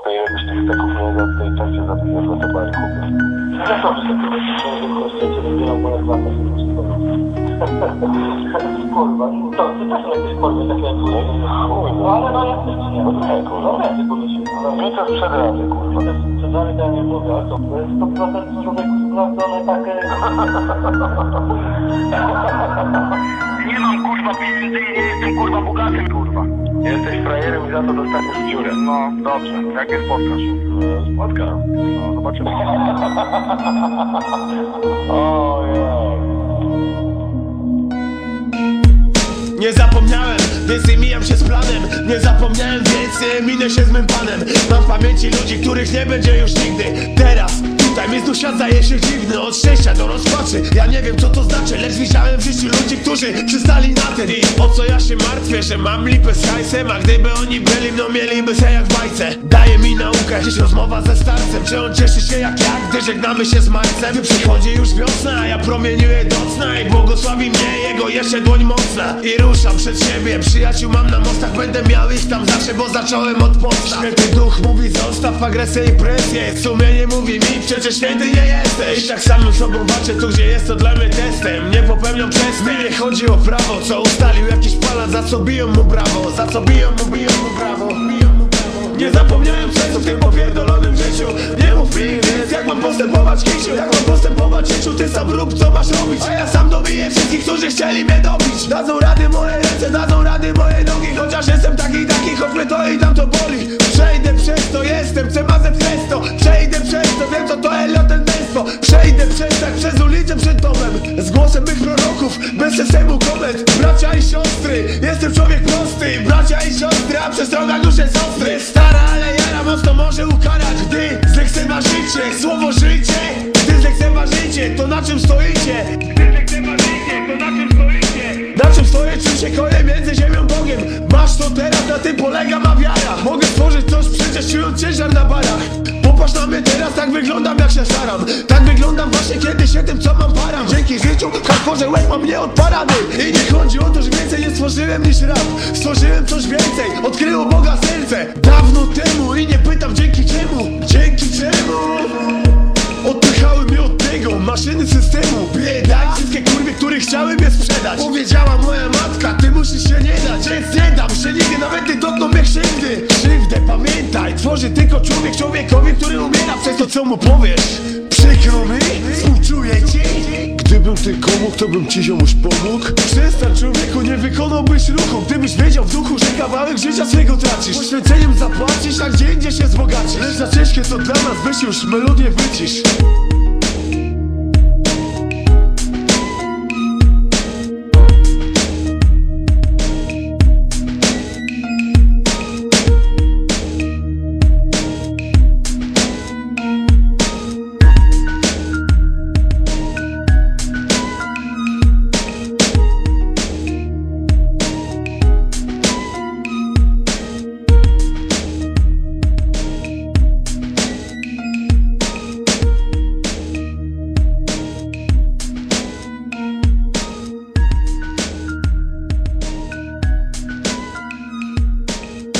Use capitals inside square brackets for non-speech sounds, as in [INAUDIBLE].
chłopie, jakbyś tych steków nie za tej czasie zabijesz na te bary, chłopie. Ja dobrze sobie myślę, że w kościele wybieram moje zapasy po prostu. Kurwa, no to ty też jakieś kurwy takie jak chuj, no ale no ty nie, no to nie, kurwa, ręce podnosiły. No mi to sprzed razy, kurwa. Sprzed razy to ja nie mówię, ale to to jest 100% człowieku sprawdzone takie... [LAUGHS] Nie mam kurwa pieniędzy i nie jestem kurwa bogatym kurwa. Jesteś frajerem i za to dostaniesz w dziurę. No dobrze, jak je spotkasz? Spotkam. No zobaczymy. [LAUGHS] Ojej. Nie zapomniałem, więc nie mijam się z planem Nie zapomniałem, więc nie minę się z mym panem Mam w pamięci ludzi, których nie będzie już nigdy Teraz, tutaj mi znów świat zaje się dziwny Od szczęścia do rozpaczy, ja nie wiem co to znaczy Lecz widziałem w życiu ludzi, którzy przystali na ten I o co ja się martwię, że mam lipę z hajsem A gdyby oni byli, no mieliby se jak w bajce. Daje naukę, dziś rozmowa ze starcem Czy on cieszy się jak ja, gdy żegnamy się z majcem Przychodzi już wiosna, ja promieniuję docna I błogosławi mnie jego jeszcze dłoń mocna. I ruszam przed siebie, przyjaciół mam na mostach Będę miał ich tam zawsze, bo zacząłem od podstaw Święty duch mówi zostaw agresję i presję. Sumienie mówi mi, przecież święty nie jesteś. I tak samym sobą walczę tu, gdzie jest to dla mnie testem. Nie popełniam przestępstw, nie chodzi o prawo Co ustalił jakiś palan, za co biją mu brawo Za co biją mu, biją mu brawo Nie zapomniałem życiu. Nie mów mi więc jak mam postępować kisiu Jak mam postępować życiu, ty sam rób co masz robić. A ja sam dobiję wszystkich, którzy chcieli mnie dobić. Dadzą rady moje ręce, dadzą rady moje nogi. Chociaż jestem taki, taki, choć mnie to i tam to boli. Przejdę przez to, jestem, chcę mazę przez to. Przejdę przez to, wiem co to eliotendenstwo Przejdę przez tak, przez ulicę przed domem. Z głosem mych proroków, bez systemu koment Bracia i siostry, jestem człowiek prosty. Bracia i siostry, a przestroga dusz jest zlekceważycie słowo życie. Gdy zlekceważycie, to na czym stoicie? Gdy zlekceważycie, to na czym stoicie? Na czym stoję, czym się koję między ziemią Bogiem? Masz to teraz, na tym polega ma wiara. Mogę stworzyć coś przecież czując ciężar na barach. Popatrz na mnie teraz, tak wyglądam jak się staram. Tak wyglądam właśnie kiedy się tym co mam param. Dzięki życiu, w hardkorze łeb mam nieodparany. I nie chodzi o to, że więcej nie stworzyłem niż rap. Stworzyłem coś więcej, odkryło Boga serce. Dawno temu i nie pytam dzięki czemu? Dzięki czemu chciałem je sprzedać. Powiedziała moja matka, ty musisz się nie dać Więc nie dam się nigdy, nawet ty dotkną mnie krzywdy. Krzywdę pamiętaj, tworzy tylko człowiek człowiekowi, który umiera przez to co mu powiesz. Przykro mi, współczuję ci. Gdybym tylko mógł, to bym ci ziomuś pomógł. Przestań człowieku, nie wykonałbyś ruchu. Gdybyś wiedział w duchu, że kawałek życia swego tracisz. Poświęceniem zapłacisz, a gdzie indziej się wzbogacisz. Lecz za ciężkie to dla nas, weź już melodię wycisz